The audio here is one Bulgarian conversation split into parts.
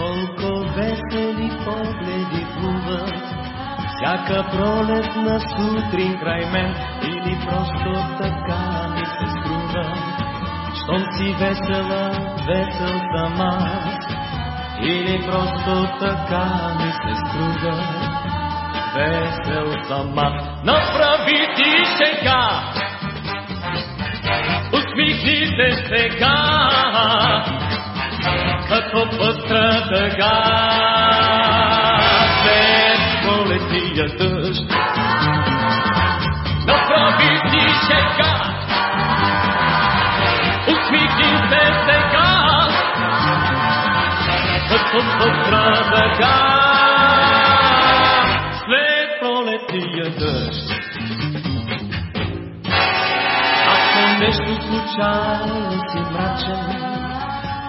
Колко весели погледи плуват всяка пролетна сутрин край мен или просто така ми се струва. Щом си весела, весел съм аз или просто така ми се струва. Весел съм аз. Направи ти сега, усмихни се сега, пъстра тъга. След пролетия дъжд, направи ти сега, усмихни се сега, като пъстра тъга. След пролетия дъжд, нещо случайно си мрачен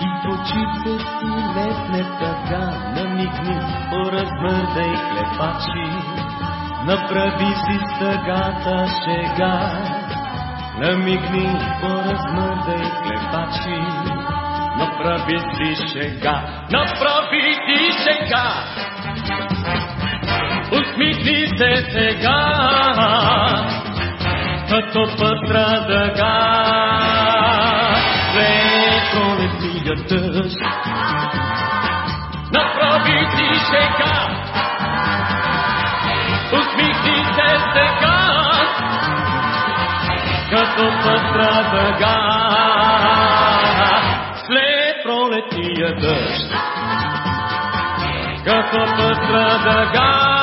и в очите си летне тъга, намигни, поразмърдай клепачи, направи си стъгата шега. Намигни, поразмърдай клепачи, направи си шега, направи си шега. Усмихни се сега, като пъстра дъга. Дъжд, направи ти шега. Усмихни се сега, като пъстра дъга. След пролетния дъжд, като пъстра дъга.